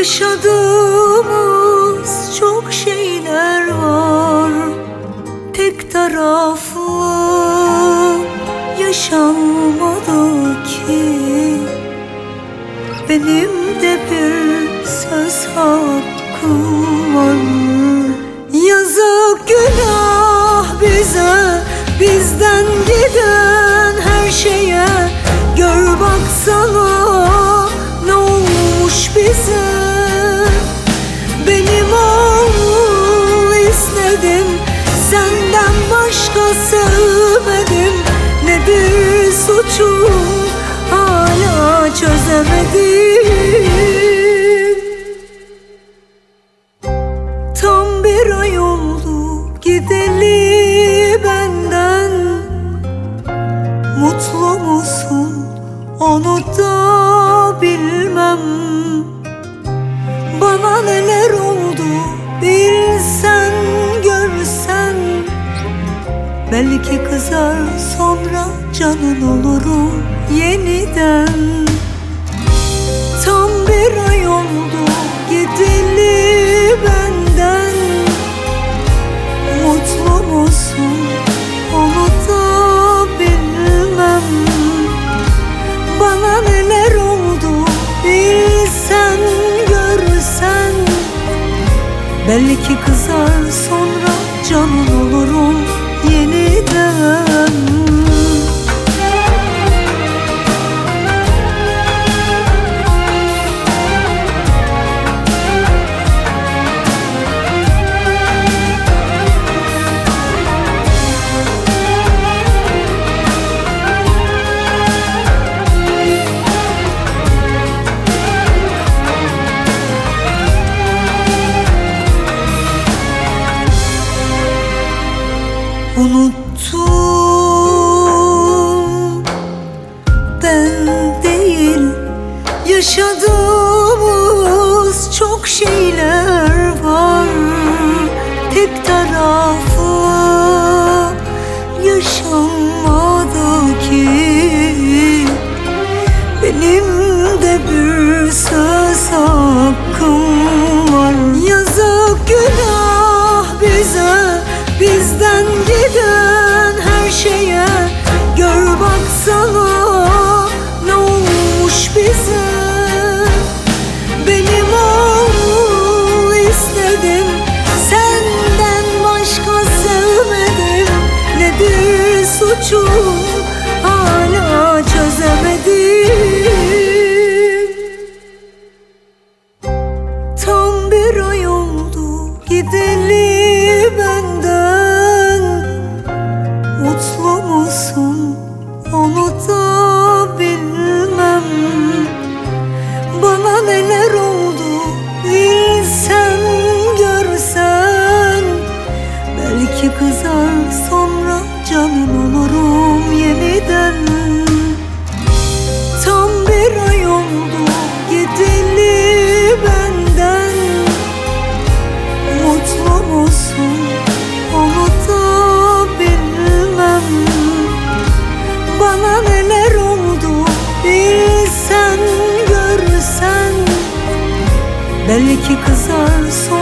Yaşadığımız çok şeyler var. Tek taraflı yaşanmadı ki. Benim de bir söz hakkım var. Yazık günah bize Bizden gideli benden. Mutlu musun? Onu da bilmem. Bana neler oldu bilsen görsen. Belki kızar sonra canın olurum yeniden Belki kızar sonra canın olurum yeniden Unuttum ben değil yaşadığımız çok şeyler var. Tek tarafı yaşanmadı ki. Benim de bir söz hakkım var. Yazık günah Belki kızar son